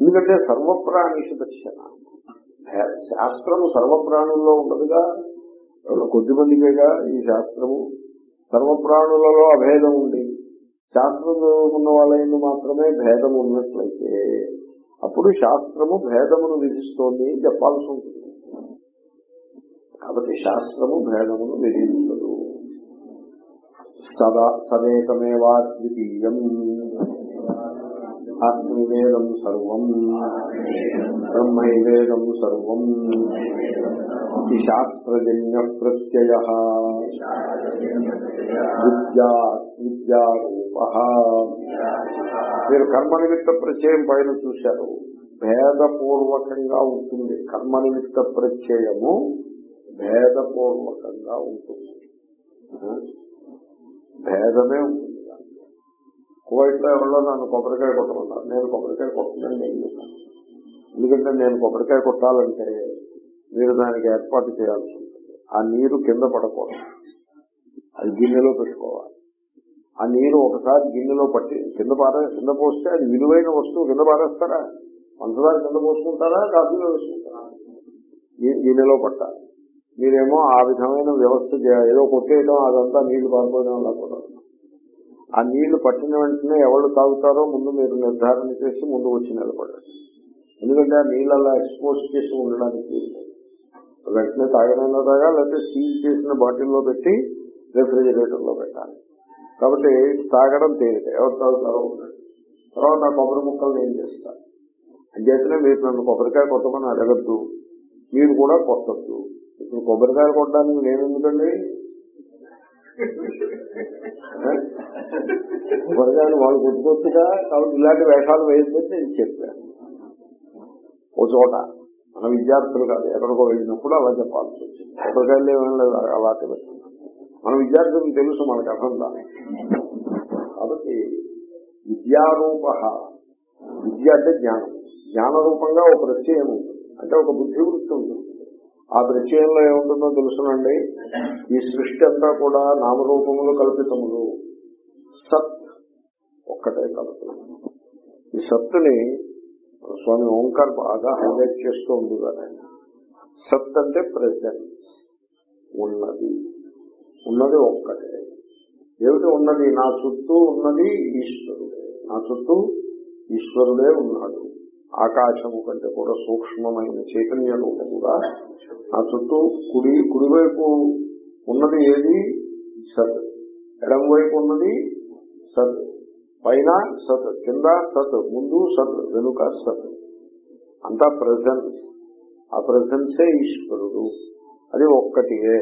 ఎందుకంటే సర్వప్రాణిషు దర్శన. శాస్త్రము సర్వప్రాణుల్లో ఉండదుగా. కొద్ది మందికేగా ఈ శాస్త్రము. సర్వప్రాణులలో అభేదం ఉంది. శాస్త్రం చదువుకున్న వాళ్ళని మాత్రమే భేదం ఉన్నట్లయితే అప్పుడు శాస్త్రము భేదమును విధిస్తోంది అని చెప్పాల్సి ఉంటుంది. కాబట్టి శాస్త్రము భేదమును విధించదు. సదా సదేకమేవా ద్వితీయం ఆత్మవేదం సర్వం. బ్రహ్మైవేదం సర్వం. ఇది శాస్త్రజన్య ప్రత్యయ విద్యా విద్యారూప. మీరు కర్మ నిమిత్త ప్రత్యయం పైన చూశారు. భేదపూర్వకంగా ఉంటుంది. కర్మ నిమిత్త ప్రత్యయము భేదపూర్వకంగా ఉంటుంది. భేదమే ఉంటుంది. కువైట్లో ఎవరో నన్ను కొబ్బరికాయ కొట్టమన్నారు. నేను కొబ్బరికాయ కొట్టలేను నేను చెప్పాను. ఎందుకంటే నేను కొబ్బరికాయ కొట్టాలంటే మీరు దానికి ఏర్పాటు చేయాల్సి ఉంటుంది. ఆ నీరు కింద పడకూడదు. అది గిన్నెలో పెట్టుకోవాలి. ఆ నీరు ఒకసారి గిన్నెలో పట్టి కింద పారే కింద పోస్తే అది విలువైన వస్తువు కింద పారేస్తారా? పంచదార కింద పోసుకుంటారా? కాఫీలో వేసుకుంటారా? గిన్నెలో పట్టాలి మీరేమో ఆ విధమైన వ్యవస్థ చేయాలి ఏదో కొట్టేయడం అదంతా నీళ్ళు పారిపోయడం అలా కూడా ఆ నీళ్ళు పట్టిన వెంటనే ఎవరు తాగుతారో ముందు మీరు నిర్ధారణ చేసి ముందు వచ్చి నిలబడండి ఎందుకంటే ఆ నీళ్ళలా ఎక్స్పోజ్ చేసి ఉండడానికి వెంటనే తాగనైనా తాగా లేకపోతే సీల్ చేసిన బాటిల్లో పెట్టి రెఫ్రిజిరేటర్లో పెట్టాలి. కాబట్టి తాగడం తేలిక ఎవరు తాగుతారో ఉండండి తర్వాత ఆ కొబ్బరి ముక్కలు ఏం చేస్తాను అంచేతనే మీరు నన్ను కొబ్బరికాయ కొట్టమని అడగద్దు మీరు కూడా కొట్టద్దు. ఇప్పుడు కొబ్బరికాయ కొట్టడానికి నేను ఎందుకండి? కొబ్బరికాయలు వాళ్ళు కొట్టుకోవచ్చుగా కాబట్టి ఇలాంటి వేషాలు వేయొద్దని నేను చెప్పాను ఓ చోట మన విద్యార్థులు కాదు ఎక్కడికో వెళ్ళినప్పుడు అలా చెప్పాల్సి వచ్చింది. కొబ్బరికాయలు ఏమీ లేదు అలాంటి పెట్టింది మన విద్యార్థులకు తెలుసు మనకు అర్థం కాదు. కాబట్టి విద్యారూప విద్య అంటే జ్ఞానం. జ్ఞాన రూపంగా ఒక ప్రత్యయం ఉంటుంది. అంటే ఒక బుద్ధి వృత్తి ఉంటుంది. ఆ ప్రత్యయంలో ఏముంటుందో తెలుసునండి. ఈ సృష్టి అంతా కూడా నామరూపములు కల్పితములు. సత్ ఒక్కటే కల్పితం ఈ సత్తుని స్వామి ఓంకార్ బాగా హైలైట్ చేస్తూ ఉంది సత్ అంటే ప్రెసెంట్ ఉన్నది. ఉన్నది ఒక్కటే. ఏమిటి ఉన్నది? నా చుట్టూ ఉన్నది ఈశ్వరుడే. నా చుట్టూ ఈశ్వరుడే ఉన్నాడు. ఆకాశము కంటే కూడా సూక్ష్మమైన చైతన్య రూపముగా ఆ చుట్టూ కుడి కుడివైపు ఉన్నది ఏది? సత్. ఎడం వైపు ఉన్నది? సత్. పైన సత్. కింద సత్. ముందు సత్. వెనుక సత్. అంతా ప్రజెన్స్ ఆ ప్రజెన్సే ఈశ్వరుడు. అది ఒక్కటియే.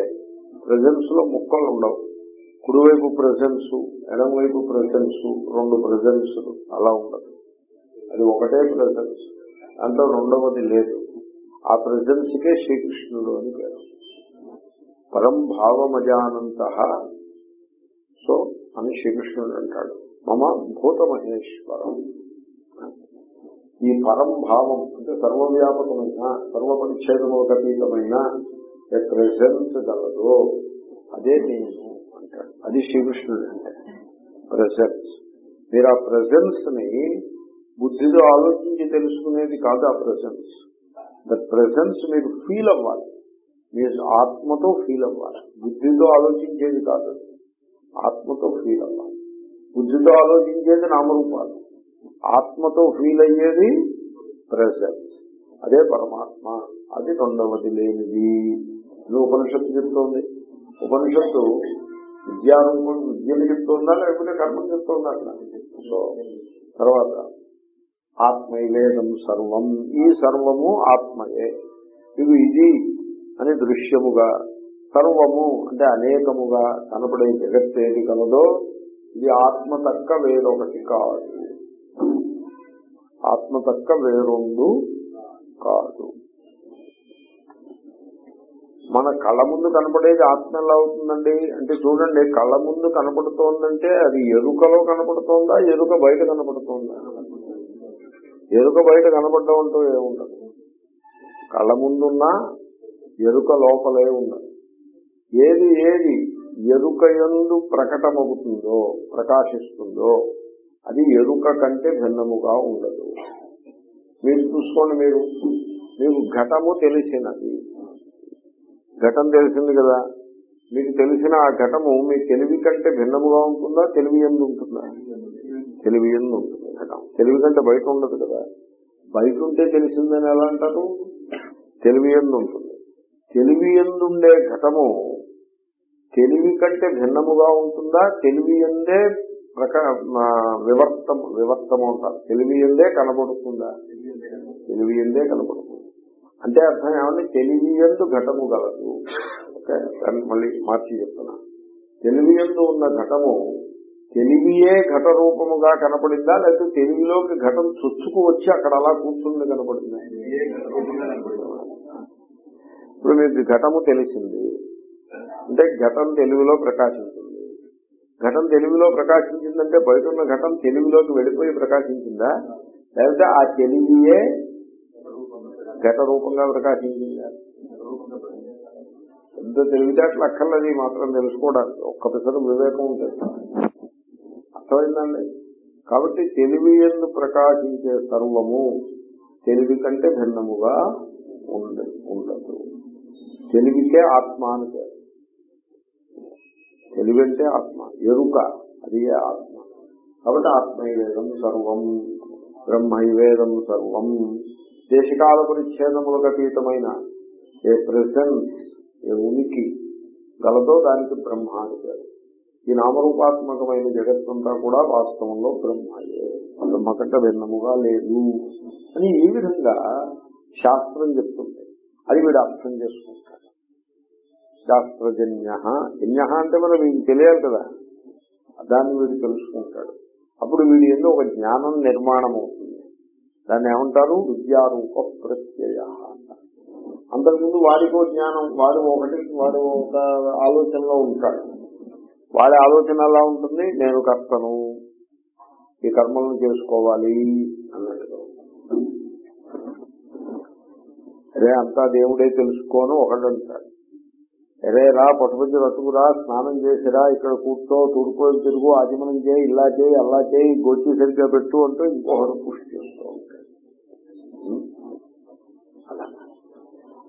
ప్రజెన్స్లో ముక్కలు ఉండవు. కుడివైపు ప్రజెన్స్ ఎడం వైపు ప్రజెన్స్ రెండు ప్రజెన్సులు అలా ఉండదు. అది ఒకటే ప్రజెన్స్ దాంట్లో రెండవది లేదు. ఆ ప్రజెన్స్ కే శ్రీకృష్ణుడు అని పేరు. పరం భావమజానంత. సో అని శ్రీకృష్ణుడు అంటాడు. మమ భూత మహేశ్వరం ఈ పరం భావం అంటే సర్వవ్యాపకమైన సర్వపరిచ్ఛేదములకు అతీతమైన ప్రెసెన్స్ గలదు అదే నేను అంటాడు. అది శ్రీకృష్ణుడు అంటే ప్రెసెన్స్. మీరు ఆ ప్రెసెన్స్ని బుద్ధిలో ఆలోచించి తెలుసుకునేది కాదు ఆ ప్రెసెన్స్ ద ప్రెసెన్స్ మీరు ఫీల్ అవ్వాలి. మీ ఆత్మతో ఫీల్ అవ్వాలి. బుద్ధితో ఆలోచించేది కాదు ఆత్మతో ఫీల్ అవ్వాలి. బుద్ధితో ఆలోచించేది నామరూపాలు. ఆత్మతో ఫీల్ అయ్యేది ప్రెసెన్స్ అదే పరమాత్మ. అది రెండవది లేనిది. అని ఉపనిషత్తు చెప్తోంది. ఉపనిషత్తు విద్యారూపం విద్యను చెప్తుందా లేకపోతే కర్మం చెప్తుందా సో తర్వాత ఆత్మైవేదం సర్వం. ఈ సర్వము ఆత్మయే. ఇది ఇది అని దృశ్యముగా సర్వము అంటే అనేకముగా కనపడే జగత్ ఏది కలదో ఇది ఆత్మ తక్క వేరొకటి కాదు. ఆత్మ తక్క వేరొందు కాదు. మన కళ్ళ ముందు కనపడేది ఆత్మ ఎలా అవుతుందండి? అంటే చూడండి కళ్ళ ముందు కనపడుతోందంటే అది ఎరుకలో కనపడుతోందా ఎరుక బయట కనపడుతోందా? ఎరుక బయట కనపడడం అంటూ ఏముండదు కళ్ళ ముందున్నా ఎరుక లోపలే ఉన్నది ఏది ఏది ఎరుక ఎందు ప్రకటమవుతుందో ప్రకాశిస్తుందో అది ఎరుక కంటే భిన్నముగా ఉండదు. మీరు చూసుకోండి మీరు. మీకు ఘటము తెలిసినది. ఘటం తెలిసింది కదా? మీకు తెలిసిన ఆ ఘటము మీ తెలివి కంటే భిన్నముగా ఉంటుందా? తెలివి ఎందు ఉంటుందా? తెలివి ఎందు ఉంటుంది? ఘటం. తెలివి కంటే బయట ఉండదు కదా. బయట ఉంటే తెలిసిందని ఎలా అంటారు? తెలివి ఎందు ఉంటుంది. తెలివి ఎందుండే ఘటము తెలివి కంటే భిన్నముగా ఉంటుందా? తెలివి ఎందే ప్రక వివర్తం వివర్తము అంటారు. తెలివి ఎందే కనబడుతుందా? తెలివి ఎందే కనబడుతుంది. అంటే అర్థం ఏమంటే తెలివి ఎందు ఘటము గలదు. ఓకే? మళ్ళీ మార్చి చెప్తున్నా. తెలివి ఎందు ఉన్న ఘటము తెలివియే ఘట రూపముగా కనపడిందా? లేకపోతే తెలివిలోకి ఘటం చొచ్చుకు వచ్చి అక్కడ అలా కూర్చుంది కనపడిందా? ఇప్పుడు మీకు ఘటము తెలిసింది. అంటే ఘటం తెలివిలో ప్రకాశించింది. ఘటం తెలివిలో ప్రకాశించిందంటే బయట ఉన్న ఘటం తెలివిలోకి వెళ్ళిపోయి ప్రకాశించిందా? లేకపోతే ఆ తెలివియే ఘట రూపంగా ప్రకాశించిందా పెద్ద తెలివితేటలు అక్కర్లేదు మాత్రం తెలుసుకోవడానికి. ఒక్క పిసరు వివేకం ఉంటుంది. అర్థమైందండి? కాబట్టి తెలివి ఎందు ప్రకాశించే సర్వము తెలివి కంటే భిన్నముగా ఉండదు ఉండదు. తెలివికే ఆత్మ అని పేరు. తెలివి అంటే ఆత్మ ఎరుక అది ఆత్మ. కాబట్టి ఆత్మైవేదం సర్వం బ్రహ్మైవేదం సర్వం. దేశకాల పరిచ్ఛేదములకు అతీతమైన ఏ ప్రెసెన్స్ ఏ ఉనికి గలదో దానికి బ్రహ్మ అని పేరు. ఈ నామరూపాత్మకమైన జగత్తంతా కూడా వాస్తవంలో బ్రహ్మయే. బ్రహ్మ కంటే భిన్నముగా లేదు. అని ఈ విధంగా శాస్త్రం చెప్తుంది. అది వీడు అర్థం చేసుకుంటాడు. శాస్త్రజన్య. జన్య అంటే మనం వీడికి తెలియాలి కదా. దాన్ని వీడు తెలుసుకుంటాడు. అప్పుడు వీడి ఏదో ఒక జ్ఞానం నిర్మాణం అవుతుంది దాన్ని ఏమంటారు? విద్యారూప ప్రత్యయ అంటారు. అంతకుముందు వాడికో జ్ఞానం వాడు ఒకటి వాడు ఒక ఆలోచనలో ఉంటాడు. వాడి ఆలోచన ఎలా ఉంటుంది? నేను కర్తను ఈ కర్మలను చేసుకోవాలి అన్నట్టుగా అరే అంతా దేవుడే తెలుసుకోను ఒకడు అరే రా పట్టుపంచి రట్టుకురా స్నానం చేసిరా ఇక్కడ కూర్చో తూర్పుని తిరుగు ఆజమనం చేయి ఇలా చేయి అలా చేయి గొచ్చి సరిగ్గా పెట్టు అంటూ ఇంకొకరు పుష్ చేస్తూ ఉంటాడు.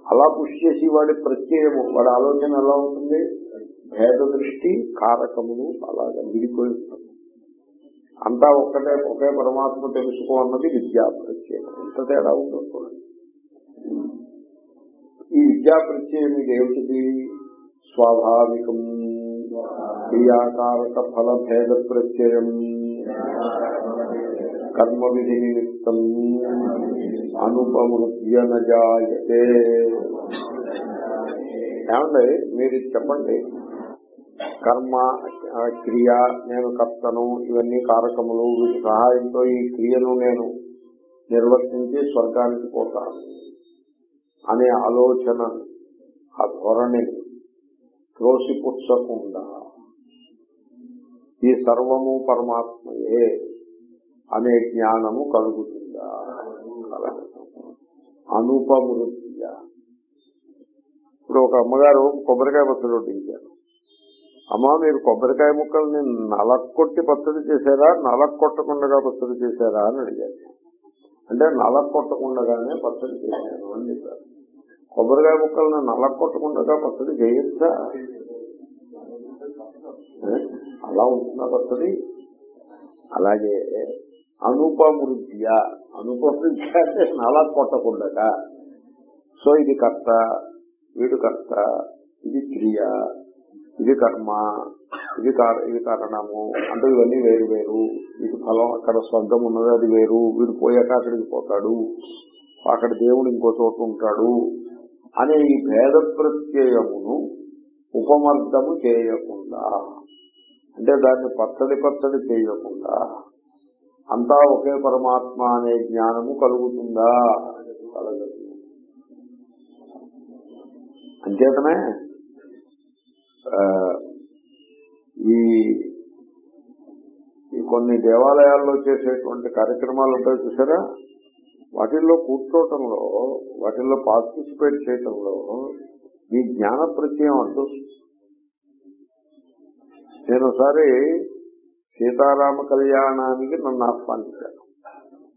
అలా. కృషి చేసి వాడి ప్రత్యయము వాడి ఆలోచన ఎలా ఉంటుంది? భేద దృష్టి కారకములు అలాగా విడిపోయి ఉంటుంది అంతా ఒక్కటే ఒకే పరమాత్మ తెలుసుకో అన్నది విద్యా ప్రత్యయం ఎంత తేడా ఉందో ఈ విద్యా ప్రత్యయం ఇది ఏమిటిది? స్వాభావికం. క్రియాకారక ఫల భేద ప్రత్యయం కర్మ విధి నిమిత్తం. అనుపమృత్యన జాయతే ఏమండి? మీరు చెప్పండి. కర్మ క్రియ నేను కర్తను ఇవన్నీ కారకములు. వీటి సహాయంతో ఈ క్రియను నేను నిర్వర్తించి స్వర్గానికి పోతాను అనే ఆలోచన ఆ ధోరణిని త్రోసిపుచ్చకుండా ఈ సర్వము పరమాత్మయే అనే జ్ఞానము కలుగుతుందా? అనుపమృత్య. ఇప్పుడు ఒక అమ్మగారు కొబ్బరికాయ పచ్చడి వడ్డించారు అమ్మ మీరు కొబ్బరికాయ ముక్కల్ని నలక్కొట్టి పచ్చడి చేశారా? నలక్కొట్టకుండా పచ్చడి చేశారా అని అడిగారు. అంటే నలక్కొట్టకుండగానే పచ్చడి చేశాను అని చెప్పారు. కొబ్బరికాయ ముక్కల్ని నలక్కొట్టకుండా పచ్చడి చేయొచ్చా? అలా ఉంటుందా పచ్చడి? అలాగే అనుపమృద్య అనుపమృద్య అంటే నలా కొట్టకుండా సో ఇది కర్త వీడు కర్త ఇది క్రియ. ఇది కర్మ ఇది కార ఇది కారణము. అంటే ఇవన్నీ వేరు వేరు. వీటి ఫలం అక్కడ స్వర్గం ఉన్నది అది వేరు. వీడు పోయాక అక్కడికి పోతాడు. అక్కడ దేవుడు ఇంకో చోట ఉంటాడు అనే ఈ భేద ప్రత్యయమును ఉపమర్దము చేయకుండా అంటే దాన్ని పచ్చడి పచ్చడి చేయకుండా అంతా ఒకే పరమాత్మ అనే జ్ఞానము కలుగుతుందా? కలగదు అంచేతనే ఈ ఈ కొన్ని దేవాలయాల్లో చేసేటువంటి కార్యక్రమాలు ఉంటాయి చూసారా? వాటిల్లో కూర్చోవటంలో వాటిల్లో పార్టిసిపేట్ చేయటంలో ఈ జ్ఞాన ప్రత్యయం అంటూ నేను ఒకసారి సీతారామ కళ్యాణానికి నన్ను ఆహ్వానించాను.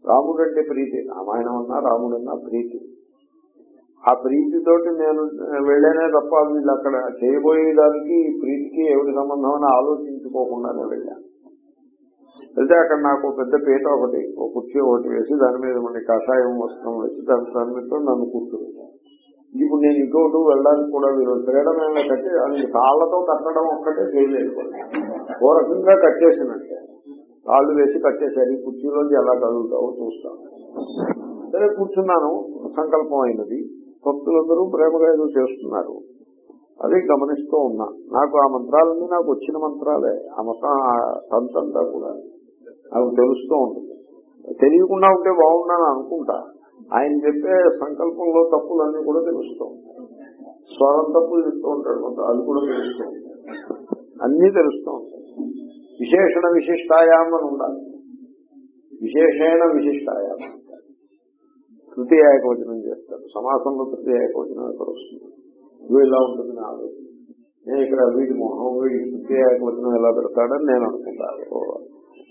రాముడు అంటే ప్రీతి. రామాయణం అన్నా రాముడన్నా ప్రీతి. ఆ ప్రీతితోటి నేను వెళ్ళానే తప్ప వీళ్ళు అక్కడ చేయబోయేదానికి ప్రీతికి ఏమిటి సంబంధం అని ఆలోచించుకోకుండానే వెళ్ళాను వెళ్తే అక్కడ నాకు ఒక పెద్ద పీట ఒకటి ఒక కుర్చీ ఒకటి వేసి దాని మీద మళ్ళీ కషాయం వస్త్రం వేసి దాని దాని మీద నన్ను కూర్చోబెట్టాను ఇప్పుడు నేను ఇంకోటి వెళ్ళడానికి కూడా వీళ్ళు తిరగడం ఏమైనా కట్టి అది కాళ్ళతో కట్టడం ఒక్కటే చేయలేదు. ఓ రకంగా కట్టేసినట్టే. కాళ్ళు వేసి కట్టేశారు. ఈ కుర్చీలోంచి ఎలా కదులుతావో చూస్తాను. సరే కూర్చున్నాను. సంకల్పం అయినది. భక్తులందరూ ప్రేమగా ఏదో చేస్తున్నారు. అది గమనిస్తూ ఉన్నా. నాకు ఆ మంత్రాలన్నీ నాకు వచ్చిన మంత్రాలే. ఆ మొత్తం ఆ తంతంతా కూడా నాకు తెలుస్తూ ఉంటుంది. తెలియకుండా ఉంటే బాగుండని అనుకుంటా. ఆయన చెప్పే సంకల్పంలో తప్పులన్నీ కూడా తెలుస్తూ ఉంటాయి. స్వరం తప్పులు చెప్తూ ఉంటాడు కొంత అది కూడా తెలుస్తూ ఉంటాయి అన్నీ తెలుస్తూ ఉంటాయి. విశేషణ విశిష్టాయామని ఉండాలి. విశేషణ విశిష్టాయామం తృతీయ ఏకవచనం చేస్తారు. సమాసంలో తృతీయ ఏకవచనం ఎక్కడ వస్తుంది? ఇవి ఇలా ఉంటుంది నా ఆలోచన. నేను ఇక్కడ వీడి మొహం వీడి తృతీయ ఏకవచనం ఎలా పెడతాడని నేను అనుకుంటాను.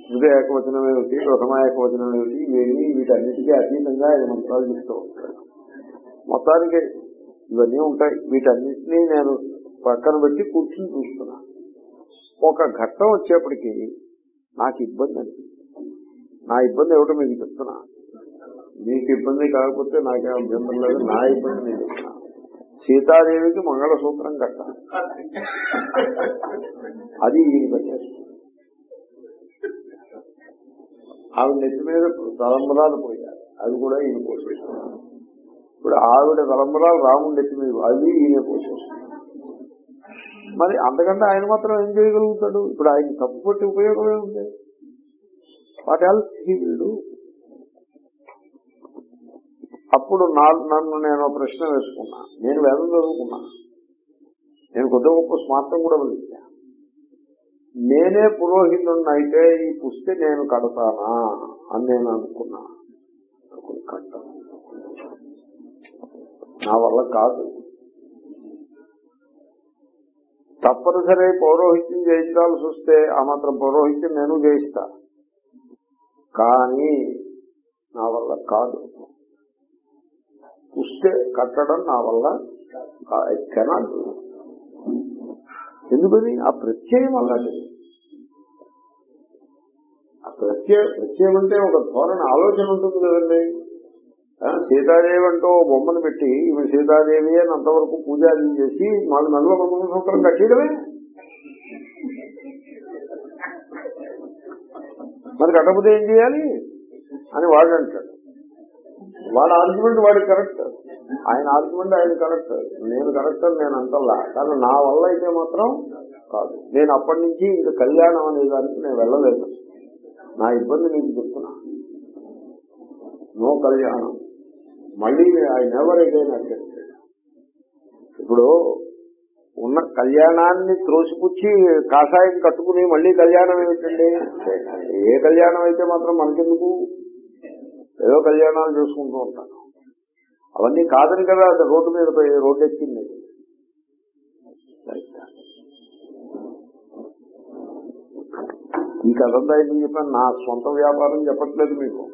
తృతీయ ఏకవచనం ఏమిటి? ప్రథమ ఏకవచనం ఏమిటి? ఇవేమి వీటన్నిటికీ అతీతంగా ఆయన మంత్రాలు చెప్తూ ఉంటాడు మొత్తానికి ఇవన్నీ ఉంటాయి. వీటన్నిటినీ నేను పక్కన పెట్టి కూర్చుని చూస్తున్నా. ఒక ఘట్టం వచ్చేప్పటికి నాకు ఇబ్బంది అనిపిస్తుంది. నా ఇబ్బంది ఏమిటో మీకు చెప్తున్నా. మీకు ఇబ్బంది కాకపోతే నాకేం అభ్యంతరం లేదు. నా ఇబ్బంది నేను సీతాదేవికి మంగళసూత్రం కట్టాలి అది ఈయన కట్టేస్తుంది ఆవిడ నెత్తి మీద తలంబరాలు పోయారు అది కూడా ఈయన పోసేస్తున్నారు ఇప్పుడు ఆవిడ తలంబరాలు రాముడి నెత్తి మీద అది ఈయన మరి అంతకంటే ఆయన మాత్రం ఏం చేయగలుగుతాడు? ఇప్పుడు ఆయన తప్పు పట్టి ఉపయోగమే ఉంది. వాట్ ఎల్స్ హీ విల్ అప్పుడు నా నన్ను నేను ఒక ప్రశ్న వేసుకున్నా. నేను వేదం చదువుకున్నా. నేను కొద్ది గొప్ప స్మార్థం కూడా వెళ్ళిందా నేనే పురోహితుడిని అయితే ఈ పుస్తే నేను కడతానా అని నేను అనుకున్నా. నా వల్ల కాదు. తప్పనిసరి పౌరోహిత్యం చేయించాల్సి వస్తే ఆ మాత్రం పౌరోహిత్యం నేను చేయిస్తా. కానీ నా వల్ల కాదు. పుస్తే కట్టడం నా వల్ల కెనాట్ ఎందుకని? ఆ ప్రత్యయం అలాంటి ఆ ప్రత్యయ ప్రత్యయం అంటే ఒక ధోరణ ఆలోచన ఉంటుంది కదండి. సీతాదేవి అంటూ ఓ బొమ్మను పెట్టి ఈమె సీతాదేవి అని అంతవరకు పూజాది చేసి నాలుగు నెలల మంగళసూత్రం కట్టేయడమే. మరి కట్టకపోతే ఏం చేయాలి? అని వాడు అంటాడు వాడు ఆర్గ్యుమెంట్ వాడు కరెక్ట్ ఆయన ఆర్గ్యుమెంట్ ఆయన కరెక్ట్ నేను కరెక్ట్ అని నేను అంటల్లా. కానీ నా వల్ల అయితే మాత్రం కాదు. నేను అప్పటి నుంచి ఇంకా కళ్యాణం అనే దానికి నేను వెళ్ళలేదు. నా ఇబ్బంది నీకు చెప్తున్నా. నో కళ్యాణం. మళ్ళీ ఆయన ఎవరైనా ఇప్పుడు ఉన్న కళ్యాణాన్ని త్రోసిపుచ్చి కాషాయం కట్టుకుని మళ్ళీ కళ్యాణం ఏమిటండి? ఏ కళ్యాణం అయితే మాత్రం మనకెందుకు? ఏదో కళ్యాణాలు చేసుకుంటూ ఉంటాను. అవన్నీ కాదని కదా అది రోడ్డు మీద పోయి రోడ్డు ఎక్కింది. ఈ కథంతా ఎందుకు చెప్పాను? నా సొంత వ్యాపారం చెప్పట్లేదు మీకు.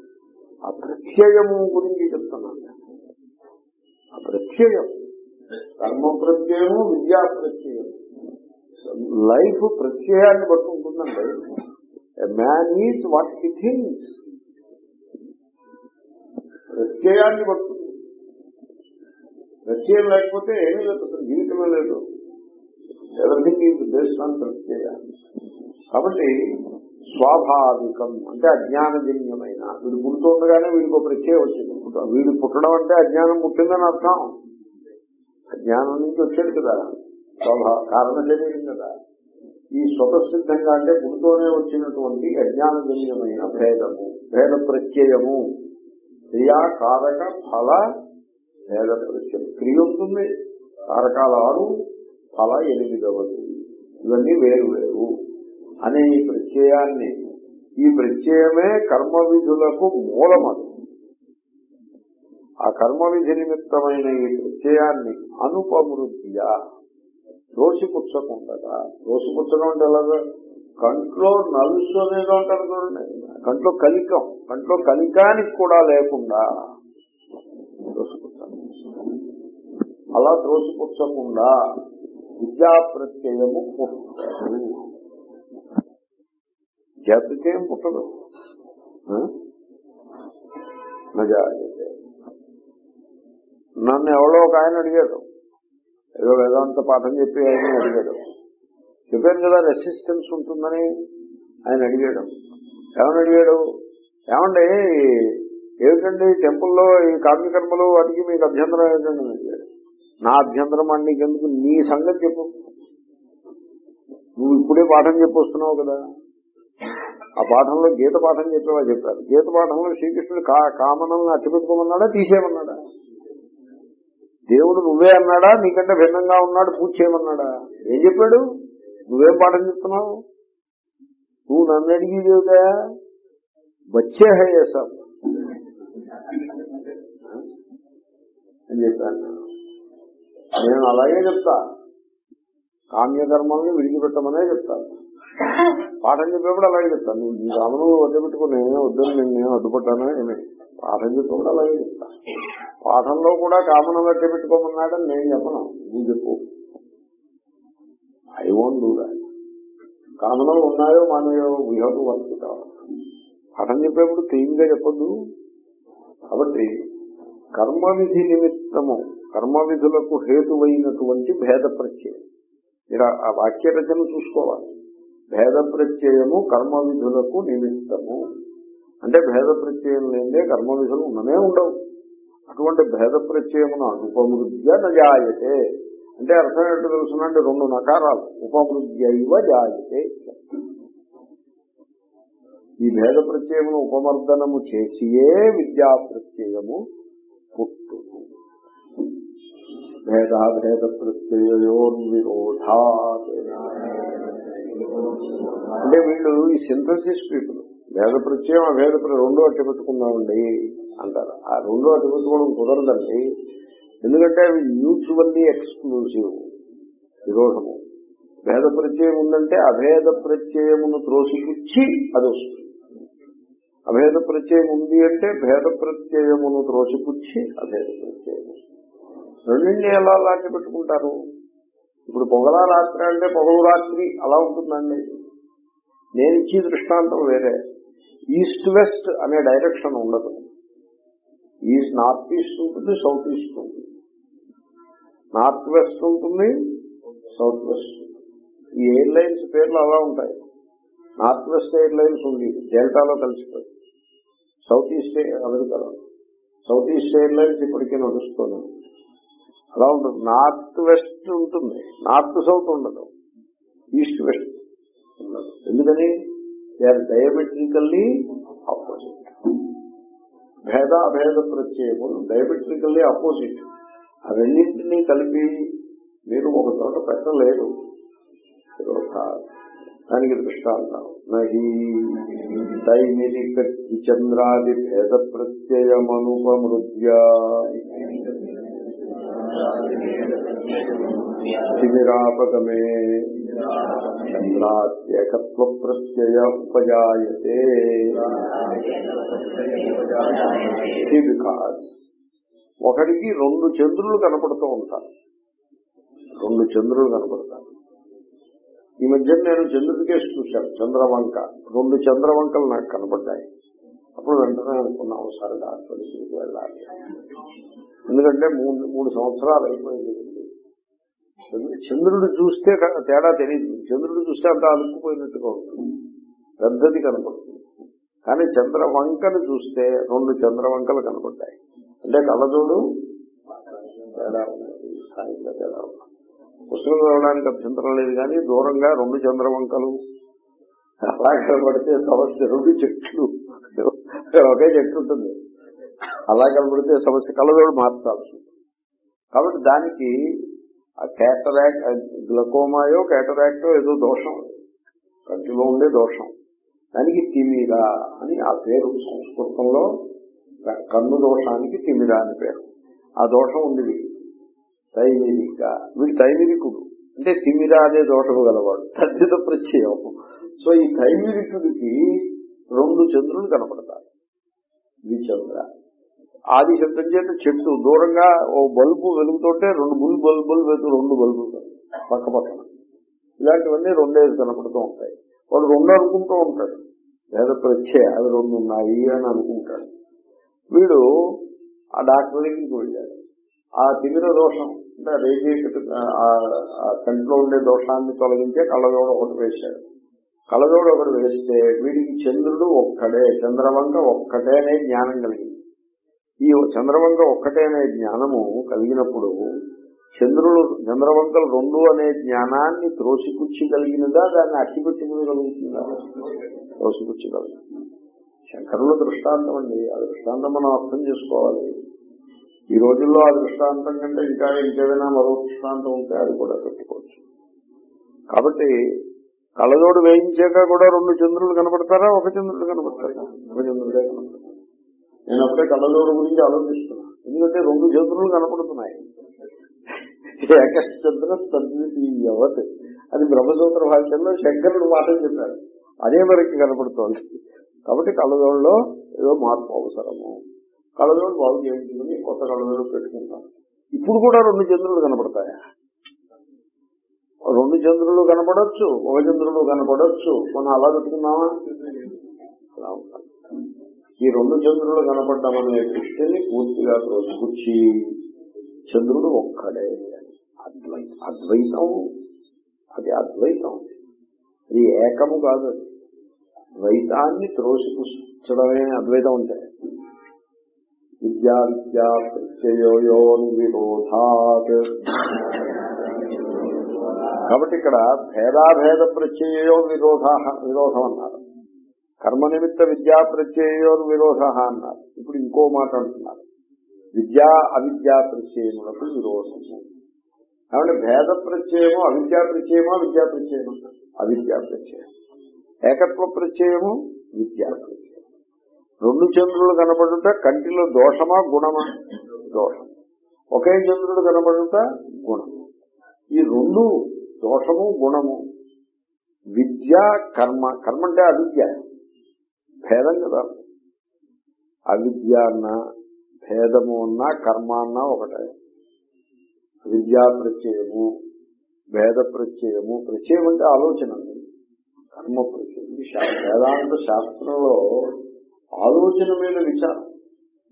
ఆ ప్రత్యయము గురించి చెప్తున్నాను. నేను. ఆ ప్రత్యయం. కర్మ ప్రత్యయము విద్యా ప్రత్యయం. లైఫ్ ప్రత్యయాన్ని బట్టి ఉంటుందండి. Man is what he thinks ప్రత్యయాన్ని పడుతుంది ప్రత్యయం లేకపోతే ఏమీ లేదు అసలు జీవితమే లేదు. ఎవరిథింగ్ ఈజ్ బేస్డ్ ఆన్ ప్రత్యయ. కాబట్టి స్వాభావికం అంటే అజ్ఞానజన్యమైన. వీడు పుడుతుండగానే వీడికి ఒక ప్రత్యయం వచ్చింది. వీడు పుట్టడం అంటే అజ్ఞానం పుట్టిందని అర్థం. అజ్ఞానం నుంచి వచ్చాడు కదా. స్వభా కారణ జరిగింది కదా. ఈ స్వతసిద్ధంగా అంటే పుడుతూనే వచ్చినటువంటి అజ్ఞానజన్యమైన భేదము భేద ప్రత్యయము. క్రియాకారక ఫల భేద ప్రత్యయం క్రియ ఉంటుంది కారకాలు ఆరు ఫల ఎనిమిదవది. ఇవన్నీ వేరు వేరు. అనే ఈ ప్రత్యయాన్ని ఈ ప్రత్యయమే కర్మ విధులకు మూలమది. ఆ కర్మ విధి నిమిత్తమైన ఈ ప్రత్యయాన్ని అనుపమృద్ధియా దోషిపుచ్చకుండగా. దోషిపుచ్చడం అంటే ఎలాగా? కంట్లో నలుసు అనేది అంటారు చూడండి. కంట్లో కలికం. కంట్లో కలికానికి కూడా లేకుండా త్రోసిపుచ్చాలి అలా త్రోసిపుచ్చకుండా విద్యా ప్రత్యయము పుట్టదు. విద్యా ప్రత్యయం పుట్టదు నన్ను ఎవడో ఒక ఆయన అడిగాడు. ఏదో వేదాంత పాఠం చెప్పి ఆయన అడిగాడు. చెప్పాను కదా రెసిస్టెన్స్ ఉంటుందని ఆయన అడిగాడు. ఏమని అడిగాడు? ఏమండి ఏమిటండి టెంపుల్లో ఈ కామ్యకర్మలు వాటికి మీకు అభ్యంతరం ఏంటండి అడిగాడు నా అభ్యంతరం అండి నీ సంగతి చెప్పు. నువ్వు ఇప్పుడే పాఠం చెప్పొస్తున్నావు కదా. ఆ పాఠంలో గీత పాఠం చెప్పేవా చెప్పారు. గీత పాఠంలో శ్రీకృష్ణుడు కా కామనల్ని అట్టిపెట్టుకోమన్నాడా తీసేయమన్నాడా? దేవుడు నువ్వే అన్నాడా నీకంటే భిన్నంగా ఉన్నాడు పూజ చేయమన్నాడా? ఏం చెప్పాడు? నువ్వేం పాఠం చెప్తున్నావు? నువ్వు నన్ను అడిగి వచ్చే హేసం అని చెప్పాను నేను. అలాగే చెప్తా. కామ్యకర్మల్ని విడిచిపెట్టమనే చెప్తాను పాఠం చెప్పేప్పుడు అలాగే చెప్తాను నువ్వు నీ రామను వదిలిపెట్టుకుని వద్దని నేను నేను అడ్డుపడ్డానా ఏమి? పాఠం చెప్పేప్పుడు అలాగే చెప్తా. పాఠంలో కూడా కామన్ గట్టి పెట్టుకోమన్నాడని నేను చెప్పను. నువ్వు చెప్పు. ఐ వోంట్ డూ దాట్ కామనలు ఉన్నాయో మానయో వీ హెవ్ టు వర్క్ కావాలి పాఠం చెప్పేప్పుడు క్లీన్గా చెప్పద్దు. కాబట్టి కర్మవిధి నిమిత్తము కర్మ విధులకు హేతువైనటువంటి భేద ప్రత్యయం. మీరు ఆ వాక్య రచన చూసుకోవాలి. భేద ప్రత్యయము కర్మ విధులకు నిమిత్తము. అంటే భేద ప్రత్యయం లేదే కర్మ విధులు ఉండనే ఉండవు. అటువంటి భేద ప్రత్యయమును అనుపమృద్ధిగా నజాయతే. అంటే అర్థం ఏంటో అంటే రెండు నకారాలు. ఉపమృద్యైవ జాయితే. ఈ భేద ప్రత్యయమును ఉపమర్దనము చేసియే విద్యా ప్రత్యయము పుట్టును భేదాభేద ప్రత్యయోర్విరోధా అంటే వీళ్ళు ఈ సింథసిస్ పీపుల్. భేద ప్రత్యయం అభేద ప్రత్యయం రెండో అట్టి పెట్టుకున్నామండి అంటారు. ఆ రెండో అట్టి పెట్టుకోవడం కుదరదండి. ఎందుకంటే అవి మ్యూచువల్లీ ఎక్స్క్లూజివ్ విరోధము. భేద ప్రత్యయం ఉందంటే అభేద ప్రత్యయమును త్రోసిపుచ్చి అది వస్తుంది. అభేద ప్రత్యయం ఉంది అంటే భేద ప్రత్యయమును త్రోసిపుచ్చి అభేద ప్రత్యయం వస్తుంది. రెండింటిని ఎలా లాంటి పెట్టుకుంటారు? ఇప్పుడు పొగల రాత్రి అంటే పొగలు రాత్రి అలా ఉంటుందండి. నేను ఇచ్చి దృష్టాంతం వేరే. ఈస్ట్ వెస్ట్ అనే డైరెక్షన్ ఉండదు. ఈస్ట్ నార్త్ ఈస్ట్ ఉంటుంది సౌత్ ఈస్ట్ ఉంటుంది. నార్త్ వెస్ట్ ఉంటుంది సౌత్ వెస్ట్ ఈ ఎయిర్లైన్స్ పేర్లు అలా ఉంటాయి. నార్త్ వెస్ట్ ఎయిర్లైన్స్ ఉంది డెల్టాలో కలిసిపోయి. సౌత్ ఈస్ట్ అమెరికాలో సౌత్ ఈస్ట్ ఎయిర్ లైన్స్ ఇప్పటికీ నడుస్తుంది అలా ఉంటుంది. నార్త్ వెస్ట్ ఉంటుంది నార్త్ సౌత్ ఉండదు ఈస్ట్ వెస్ట్ ఉండదు. ఎందుకని? దే ఆర్ డయామెట్రికల్లీ ఆపోజిట్ భేదాభేద ప్రత్యయములు డయామెట్రికల్లీ ఆపోజిట్ ఆ రెండింటినీ కలిపి మీరు ఒక చోట పెట్టలేరు. దానికి దృష్టాంతం. నహి దైమిరిక చంద్రాది భేద ప్రత్యయమనుపమృద్య తిమిరాపగమే చంద్రాత్యేకత్వ ప్రత్యయ ఉపజాయతే బికాస్ ఒకడికి రెండు చంద్రులు కనపడుతూ ఉంటారు. రెండు చంద్రులు కనపడతారు. ఈ మధ్య నేను చంద్రుడి కేసు చూశాను చంద్రవంక. రెండు చంద్రవంకలు నాకు కనపడ్డాయి. అప్పుడు వెంటనే అనుకున్నా ఒకసారి డాక్టర్కి వెళ్ళాలి. ఎందుకంటే మూడు మూడు సంవత్సరాలు అయిపోయింది చంద్రుడు చూస్తే తేడా తెలియదు చంద్రుడు చూస్తే అంత అలుక్కుపోయినట్టుగా ఉంటుంది. పెద్దది కనపడుతుంది. కానీ చంద్రవంకను చూస్తే రెండు చంద్రవంకలు కనపడ్డాయి. అంటే కళ్ళజోడు తేడా స్థాయిలో తేడా పుస్తకం చదవడానికి అభ్యంతరం లేదు కానీ దూరంగా రెండు చంద్రవంకలు అలాగే పడితే సమస్య రెండు చెట్లు. ఒకే చెట్టు ఉంటుంది. అలా కనబడితే సమస్య కళ్ళజోడు మార్చాల్సి కాబట్టి దానికి ఆ క్యాటరాక్ట్ గ్లకోమాయో కేటరాక్టో ఏదో దోషం. కంటిలో ఉండే దోషం. దానికి తిమీరా అని ఆ పేరు సంస్కృతంలో కన్ను దోషానికి తిమిరా అని పేరు. ఆ దోషం ఉంది వీడికి. తైమిరిక వీడు తైమిరికుడు అంటే తిమిరా అనే దోషము గలవాడు. తద్దిత ప్రత్యయం. సో ఈ తైమిరికుడికి రెండు చంద్రులు కనపడతారు. ద్విచంద్ర. ఆది శబ్దం చేత చెట్టు దూరంగా ఓ బల్బు వెలుగుతుంటే రెండు బుల్ బల్బులు వెలుగు రెండు బల్బులు పక్క పక్కన. ఇలాంటివన్నీ రెండేది కనపడుతూ ఉంటాయి. వాడు రెండు అనుకుంటూ ఉంటాడు. లేదా ప్రత్యయ. అవి రెండు ఉన్నాయి అని అనుకుంటాడు. వీడు ఆ డాక్టర్ దగ్గరికి వెళ్ళాడు. ఆ తిమిర దోషం అంటే రేడియేట్ కంట్లో ఉండే దోషాన్ని తొలగించే కళ్ళజోడ ఒకటి వేశాడు. కళ్ళజోడ ఒకటి వేస్తే వీడికి చంద్రుడు ఒక్కడే చంద్రవంక ఒక్కటే అనే జ్ఞానం కలిగింది. ఈ చంద్రవంక ఒక్కటే అనే జ్ఞానము కలిగినప్పుడు చంద్రుడు చంద్రవంకలు రెండు అనే జ్ఞానాన్ని త్రోసిపుచ్చగలిగినదా దాన్ని అట్టిపెట్టుకునగలుగుతుందా త్రోసిపుచ్చగలుగుతుంది శంకరుల దృష్టాంతం అండి. ఆ దృష్టాంతం మనం అర్థం చేసుకోవాలి. ఈ రోజుల్లో ఆ దృష్టాంతం కంటే ఇంకా ఇంకేదైనా మరో దృష్టాంతం ఉంటే అది కూడా పెట్టుకోవచ్చు కాబట్టి కళ్ళజోడు వేయించాక కూడా రెండు చంద్రులు కనపడతారా? ఒక చంద్రుడు కనపడతారా? ఒక చంద్రుడే కనపడతారు నేను అప్పుడే కళ్ళజోడు గురించి ఆలోచిస్తున్నా. ఎందుకంటే రెండు చంద్రులు కనపడుతున్నాయి. ఏకశ్చంద్ర సద్వితీయవత్ అది బ్రహ్మసూత్ర భాషల్లో శంకరుడు మాట చెప్పారు అదే మనకి కనపడుతోంది. కాబట్టి కళ్ళజోడులో ఏదో మార్పు అవసరము. కళ్ళజోడు బాగు చేయించుకుని కొత్త కళ్ళజోడు పెట్టుకుంటాం. ఇప్పుడు కూడా రెండు చంద్రులు కనపడతాయా? రెండు చంద్రులు కనపడవచ్చు ఒక చంద్రుడు కనపడవచ్చు మనం అలా పెట్టుకున్నామా అలా ఉంటాం ఈ రెండు చంద్రులు కనపడ్డం అనే దృష్టిని పూర్తిగా త్రోసిపుచ్చి చంద్రుడు ఒక్కడే. అద్వైతం అద్వైతం. అది అద్వైతం. అది ఏకము కాదు అది. ద్వైతాన్ని త్రోసిపుచ్చడమే అద్వైతం అంటే విద్యా విద్యా ప్రత్యయో విరోధాత్ కాబట్టి ఇక్కడ భేదాభేద ప్రత్యయో విరోధ విరోధం అన్నారు. కర్మ నిమిత్త విద్యా ప్రత్యయో విరోధ అన్నారు. ఇప్పుడు ఇంకో మాట అంటున్నారు. విద్యా అవిద్యా ప్రత్యయములకు విరోధము. కాబట్టి భేద ప్రత్యయము అవిద్యా ప్రత్యయమా విద్యా ప్రత్యయము అవిద్యా ప్రత్యయం. ఏకత్వ ప్రత్యయము విద్యా రెండు చంద్రులు కనబడుట కంటిలో దోషమా గుణమా? దోషం. ఒకే చంద్రుడు కనబడుట గుణము. ఈ రెండు దోషము గుణము. విద్య కర్మ. కర్మ అంటే అవిద్య. భేదం కదా. అవిద్య అన్న భేదము అన్నా కర్మ అన్నా ఒకటే. విద్యా ప్రత్యయము భేద ప్రత్యయము. ప్రత్యయం అంటే ఆలోచన. అండి కర్మ ప్రత్యయం ఇది వేదాంత శాస్త్రంలో ఆలోచన మీద విచారం.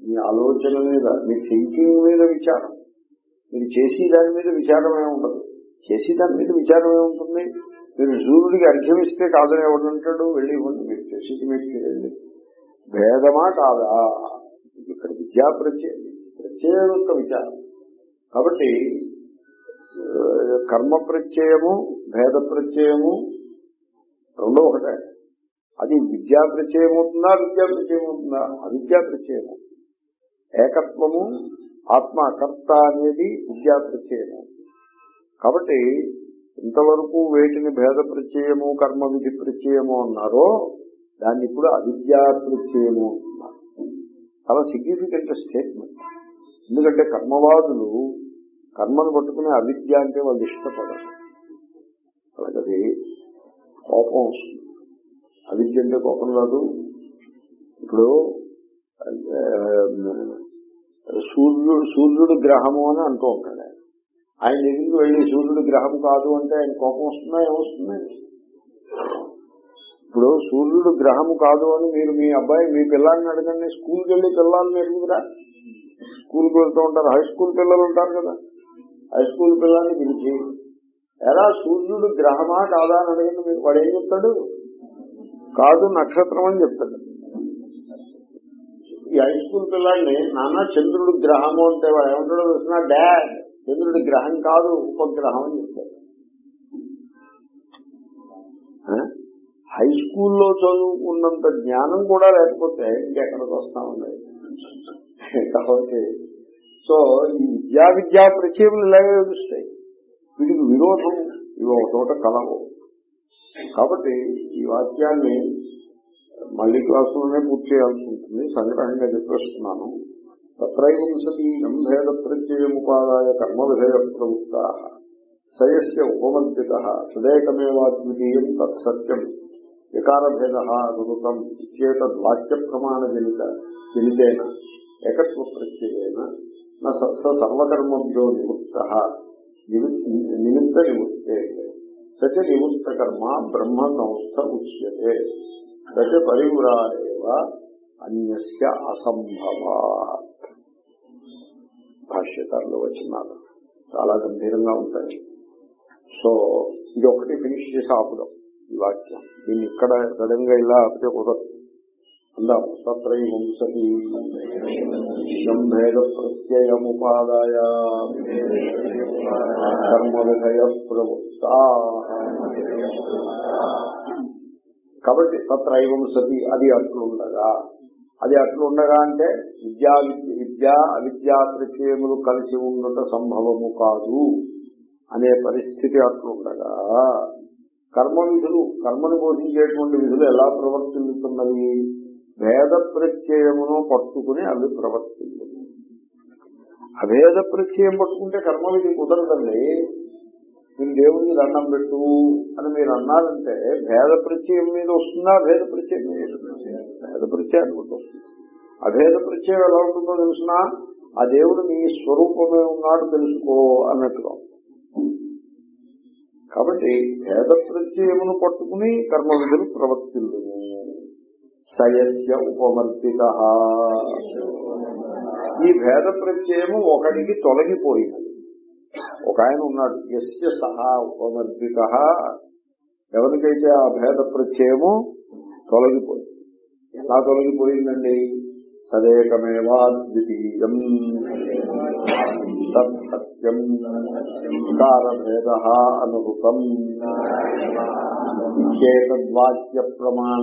మీ ఆలోచన మీద మీ థింకింగ్ మీద విచారం. మీరు చేసి దాని మీద విచారమే ఉండదు. చేసి దాని మీద విచారమే ఉంటుంది? మీరు సూర్యుడికి అర్ఘ్యం ఇస్తే కాదని ఎవడంటాడు వెళ్ళి ఇవ్వండి. మీరు చేసి మీరు చేయండి భేదమా కాదా? ఇక్కడ విద్యా ప్రత్యయం. ప్రత్యయం యొక్క విచారం. కాబట్టి కర్మ ప్రత్యయము భేద ప్రత్యయము రెండో ఒకటే. అది విద్యా ప్రత్యయం అవుతుందా విద్యా ప్రత్యయం అవుతుందా అవిద్యా ప్రత్యయం ఏకత్వము ఆత్మకర్త అనేది విద్యా ప్రత్యయము. కాబట్టి ఇంతవరకు వేటిని భేద ప్రత్యయము కర్మ విధి ప్రత్యయము అన్నారో దాన్ని ఇప్పుడు అవిద్యా ప్రత్యయము అంటున్నారు చాలా సిగ్నిఫికెంట్ స్టేట్మెంట్ ఎందుకంటే కర్మవాదులు కర్మను పట్టుకునే అవిద్య అంటే వాళ్ళు ఇష్టపడరు. అలాగే కోపం వస్తుంది. అవిద్య అంటే కోపం రాదు. ఇప్పుడు సూర్యుడు సూర్యుడు గ్రహము అని అంటూ ఉంటాడు ఆయన. దగ్గరికి వెళ్ళి సూర్యుడు గ్రహం కాదు అంటే ఆయన కోపం వస్తుందా ఏమొస్తుంది? ఇప్పుడు సూర్యుడు గ్రహము కాదు అని మీరు మీ అబ్బాయి మీ పిల్లల్ని అడగండి స్కూల్కి వెళ్ళి పిల్లల్ని ఎరుగురా స్కూల్కి వెళ్తూ ఉంటారు. హై స్కూల్ పిల్లలు ఉంటారు కదా. హై స్కూల్ పిల్లల్ని పిలిచి ఎలా సూర్యుడు గ్రహమా కాదా అని అడిగింది మీరు. వాడు ఏం చెప్తాడు? కాదు నక్షత్రం అని చెప్తాడు. ఈ హై స్కూల్ పిల్లాడిని నాన్న చంద్రుడు గ్రహము అంటే వాడు ఏమంటాడో తెలిసిన డాడ్ చంద్రుడి గ్రహం కాదు ఉపగ్రహం అని చెప్తాడు. ఆ? హై స్కూల్లో చదువుకున్నంత జ్ఞానం కూడా లేకపోతే ఇంకెక్కడికి వస్తామండి? కాబట్టి సో ఈ విద్యా విద్యా ప్రత్యేకలు ఇలాగే చూస్తాయి వీటికి విరోధం ఇవి ఒక చోట కలవు కాబట్టి ఈ వాక్యాన్ని మళ్ళీ క్లాసులోనే పూర్తి చేయాల్సి ఉంటుంది. సంగ్రహంగా చెప్పేస్తున్నాను. తత్రైవంశతి గంభేద ప్రత్యయముపాదాయ కర్మ విధేయ ప్రవృత్త సయస్య ఉపమద్యత సదేకమేవాద్వితీయం తత్సత్యం వికారభేద భేద అనుతం ఇచ్చేతద్వాక్య ప్రమాణ జనిత జనితేన ఏకత్వ ప్రత్యయన సర్వకర్మభ్యో నివృత్త నిమిత్త నివృత్తే సచ నివృత్త కర్మ బ్రహ్మ సంస్థ ఉచ్యతే. దశ పరివ్రారేవ అన్యస్య అసంభవాత్. భాష్యకారులు వచ్చినారు చాలా గంభీరంగా ఉంటాయి. సో ఇది ఒకటి ఫినిష్ చేసి ఆపుదాం ఈ వాక్యం. దీన్ని ఇక్కడ సడన్గా ఇలా ఆపితే కుదరదు. అందాం తత్రైవం సతి. భేద ప్రత్యయముపాదాయ కర్మ ప్రవృత్త కాబట్టి తత్రైవం సతి అది అట్లుండగా. అది అట్లుండగా అంటే విద్యా విద్య అవిద్యా ప్రత్యయములు కలిసి ఉండట సంభవము కాదు అనే పరిస్థితి అట్లుండగా. కర్మ విధులు కర్మను బోధించేటువంటి విధులు ఎలా ప్రవర్తిల్లుతున్నవి? భేద ప్రత్యయమును పట్టుకుని అవి ప్రవర్తిల్లు అభేద ప్రత్యయం పట్టుకుంటే కర్మ విధి కుదరదండి. మీరు దేవుడికి దండం పెట్టు అని మీరు అన్నారంటే భేద ప్రత్యయం మీద వస్తుందా? భేద ప్రత్యయం మీద భేద ప్రత్యయాన్ని బట్టి వస్తుంది. అభేద ప్రత్యయం ఎలా ఉంటుందో తెలిసినా? ఆ దేవుడు నీ స్వరూపమే ఉన్నాడు తెలుసుకో అన్నట్టుగా. కాబట్టి భేద ప్రత్యయమును పట్టుకుని కర్మ విధులు ప్రవర్తిల్లు. సయస్య ఉపవర్తిత. ఈ భేద ప్రత్యయము ఒకడికి తొలగిపోయినది. ఒక ఆయన ఉన్నాడు ఎస్య సహా ఉపమర్పిక ఎవరికైతే ఆ భేద ప్రత్యయము తొలగిపోయింది? ఎలా తొలగిపోయిందండి? సదేకమేవా ద్వితీయం తత్సత్యం వికారభేద అనుభూతం చేతద్వాక్య ప్రమాణ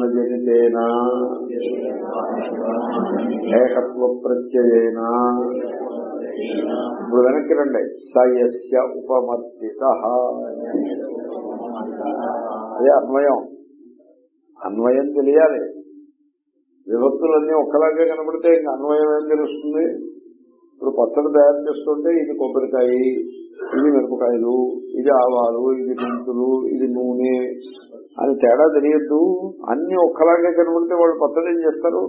ఏకత్వ ప్రత్యయన ఇప్పుడు వెనక్కి రండి. సయస్య ఉపమర్జిత అదే అన్వయం. అన్వయం తెలియాలి. విభక్తులన్నీ ఒక్కలాగే కనబడితే ఇంకా అన్వయం ఏం తెలుస్తుంది? ఇప్పుడు పచ్చడి తయారు చేస్తుంటే ఇది కొబ్బరికాయ ఇది మిరపకాయలు ఇది ఆవాలు ఇది మెంతులు ఇది నూనె అని తేడా తెలియద్దు. అన్ని ఒక్కలాగే కనుకుంటే వాళ్ళు పచ్చడి ఏం చేస్తారు?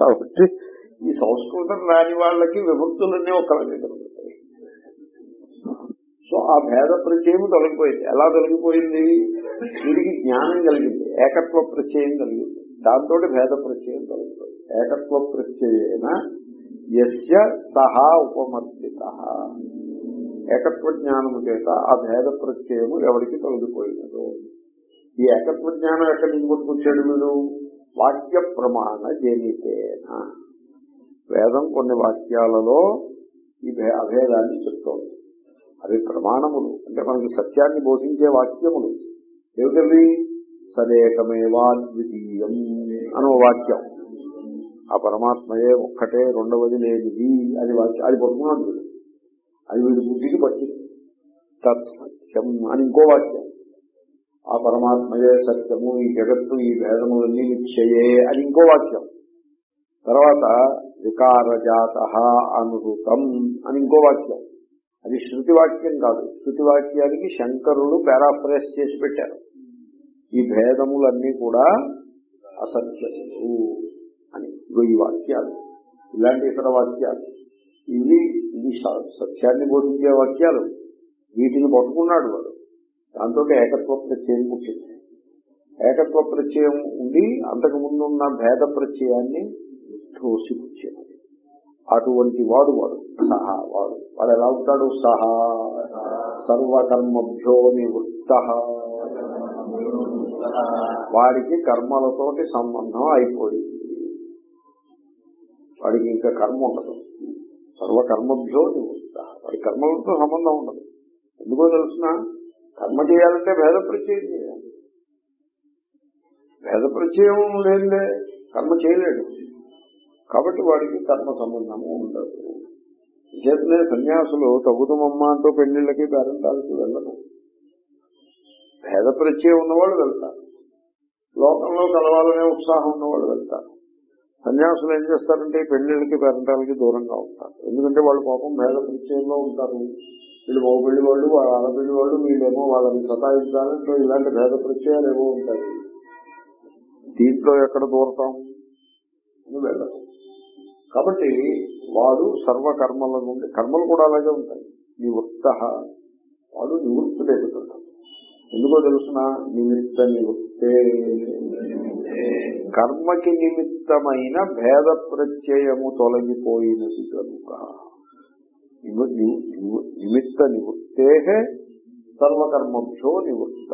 కాబట్టి ఈ సంస్కృతం రాని వాళ్ళకి విభక్తులన్నీ ఒక్కలాగే కనుకుంటాయి సో ఆ భేద ప్రత్యయం తొలగిపోయింది. ఎలా తొలగిపోయింది? వీడికి జ్ఞానం కలిగింది. ఏకత్వ ప్రత్యయం కలిగింది. దాంతో భేద ప్రత్యయం తొలగిపోయింది. ఏకత్వ ప్రత్యయన యస్య సహా ఉపమర్పిత ఏకత్వ జ్ఞానము చేత ఆ భేద ప్రత్యయము ఎవరికి తొలగిపోయినదో. ఈ ఏకత్వ జ్ఞానం ఎక్కడి నుంచి కొట్టుకొచ్చాడు వీడు? వాక్య ప్రమాణ జనితేన. వేదం కొన్ని వాక్యాలలో ఈ అభేదాన్ని చెప్తోంది. అవి ప్రమాణములు. అంటే మనకి సత్యాన్ని బోధించే వాక్యములు. ఏమిటవి? సదేకమేవా ద్వితీయం అనో వాక్యం. ఆ పరమాత్మయే ఒక్కటే రెండవది లేనిది అది వాక్యం అది పట్టుకున్నాడు వీడు. అది వీడి బుద్ధికి పట్టింది. తత్సత్యం అని ఇంకో వాక్యం. ఆ పరమాత్మయే సత్యము ఈ జగత్తు ఈ భేదములన్నీ నిత్యయే అని ఇంకో వాక్యం. తర్వాత వికారజాత అనుభూతం అని ఇంకో వాక్యం. అది శృతి వాక్యం కాదు. శృతి వాక్యానికి శంకరులు పారాఫ్రేస్ చేసి పెట్టారు. ఈ భేదములన్నీ కూడా అసత్యములు. అని ఇగో ఈ వాక్యాలు. ఇలాంటి ఇతర వాక్యాలు. ఇవి ఇవి సత్యాన్ని బోధించే వాక్యాలు. వీటిని పట్టుకున్నాడు వాడు. దాంతో ఏకత్వ ప్రత్యయం పుట్టింది. ఏకత్వ ప్రత్యయం ఉండి అంతకు ముందు ఉన్న భేద ప్రత్యయాన్ని త్రోసిపుచ్చేది అటువంటి వాడు వాడు. సహా వాడు. వాడు ఎలా ఉంటాడు? సహా. సర్వకర్మభ్యో నివృత్త. వాడికి కర్మలతోటి సంబంధం అయిపోయింది వాడికి ఇంకా కర్మ ఉండదు. సర్వకర్మభ్యో నివృత్త. వాడి కర్మలతో సంబంధం ఉండదు. ఎందుకో తెలుసిన? కర్మ చేయాలంటే భేద ప్రత్యయం చేయాలి. భేద ప్రత్యయం లేదే కర్మ చేయలేడు. కాబట్టి వాడికి కర్మ సంబంధము ఉండదు. చేతనే సన్యాసులు తగుదమమ్మ అంటూ పెళ్ళిళ్ళకి పేరంటాలకి వెళ్ళరు. భేద ప్రత్యయం ఉన్నవాళ్ళు వెళ్తారు లోకంలో కలవాలనే ఉత్సాహం ఉన్నవాళ్ళు వెళ్తారు సన్యాసులు ఏం చేస్తారంటే పెళ్ళిళ్ళకి పేరంటాలకి దూరంగా ఉంటారు. ఎందుకంటే వాళ్ళు పాపం భేద ప్రత్యయంలో ఉంటారు. వీళ్ళు మగ పెళ్ళి వాళ్ళు వాళ్ళ ఆడపిల్లి వాళ్ళు వీళ్ళేమో వాళ్ళని సతాయించాలంటే ఇలాంటి భేద ప్రత్యయాలు ఏమో ఉంటాయి. దీంట్లో ఎక్కడ దూరతాం? అని వెళ్ళదు కాబట్టి వాడు సర్వకర్మల నుండి కర్మలు కూడా అలాగే ఉంటాయి. నివృత్త. వాడు నివృత్తుడు ఎదుగుతాడు ఎందుకో తెలుసిన నిమిత్త నివృత్తి. కర్మకి నిమిత్తమైన భేద ప్రత్యయము తొలగిపోయినది కనుక. నిమిత్త నివృత్తే సర్వకర్మభ్యో నివృత్త.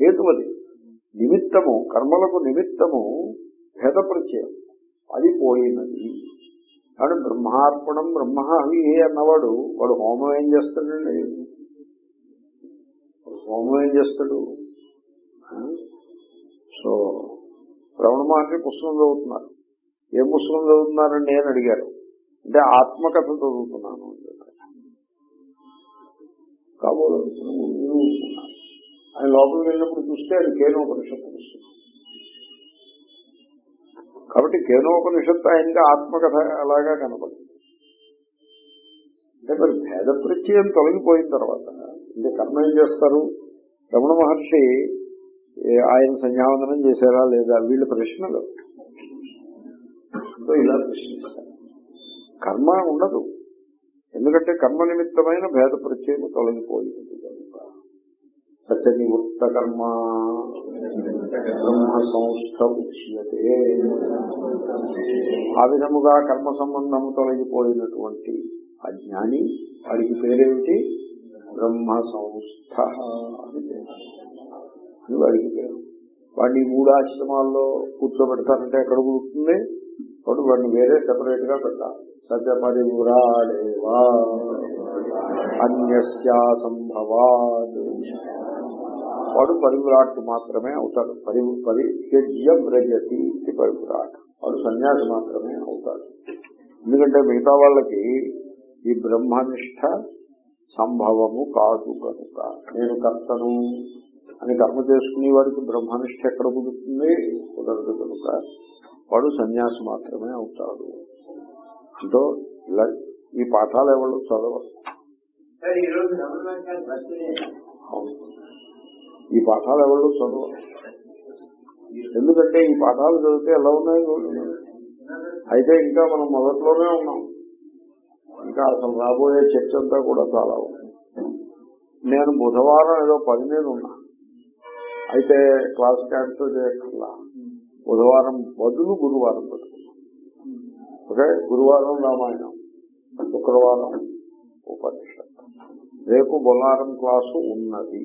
హేతువది నిమిత్తము కర్మలకు నిమిత్తము భేద ప్రత్యయం అది పోయినది కానీ బ్రహ్మార్పణం బ్రహ్మహి అన్నవాడు వాడు హోమం ఏం చేస్తాడండి? హోమం ఏం చేస్తాడు? సో రమణ మహర్షి పుస్తకం చదువుతున్నారు. ఏ పుస్తకం చదువుతున్నారని నేను అడిగారు. అంటే ఆత్మకథ చదువుతున్నాను అని చెప్పారు. కాబోలు ఆయన లోపలికి వెళ్ళినప్పుడు చూస్తే అది కేనోపనిషత్తు పుస్తకం. కాబట్టి కేనోపనిషత్తు ఆయనగా ఆత్మకథ అలాగా కనపడింది అంటే మరి భేద ప్రత్యయం తొలగిపోయిన తర్వాత ఇంకా కర్మ ఏం చేస్తారు? రమణ మహర్షి ఆయన సంధ్యావందనం చేశారా లేదా వీళ్ళ ప్రశ్నలు? ఇలా ప్రశ్నిస్తారు. కర్మ ఉండదు. ఎందుకంటే కర్మ నిమిత్తమైన భేద ప్రత్యయం తొలగిపోయింది కనుక. సత్య నివృత్త కర్మ బ్రహ్మ సంస్థ ఉచ్యతే. ఆ విధముగా కర్మ సంబంధము తొలగిపోయినటువంటి ఆ జ్ఞాని వాడికి పేరేమిటి? బ్రహ్మ సంస్థ. అని. అని వాడికి వాడిని ఈ మూడు ఆశ్రమాల్లో కూర్చోబెడతారంటే ఎక్కడ కుదురుతుంది? వాడు వాడిని వేరే సెపరేట్గా పెట్టాలి. సత్య అన్యస్యా సంభవాద్ వాడు పరివిరాట్ మాత్రమే అవుతాడు. పరి పరిత్యజ్య వ్రజతి ఇది పరివిరాట్. వాడు సన్యాసి మాత్రమే అవుతాడు. ఎందుకంటే మిగతా వాళ్ళకి ఈ బ్రహ్మనిష్ట సంభవము కాదు కనుక. నేను కర్తను. అని కర్మ చేసుకునే వాడికి బ్రహ్మనిష్ట ఎక్కడ కుదురుతుంది? కుదరదు కనుక వాడు సన్యాసి మాత్రమే అవుతాడు. అంటూ ఇలా ఈ పాఠాలు ఎవరు చదవరు ఈ పాఠాలు ఎవరు చదవరు ఎందుకంటే ఈ పాఠాలు చదివితే ఎలా ఉన్నాయి. అయితే ఇంకా మనం మొదట్లోనే ఉన్నాం. ఇంకా అసలు రాబోయే చర్చ అంతా కూడా చాలా ఉంది. నేను బుధవారం ఏదో పని మీద ఉన్నా. అయితే క్లాస్ క్యాన్సిల్ చేయకుండా బుధవారం బదులు గురువారం పెట్టుకున్నాం. ఓకే? గురువారం రామాయణం శుక్రవారం ఉపనిషత్ రేపు బొలారం క్లాసు ఉన్నది.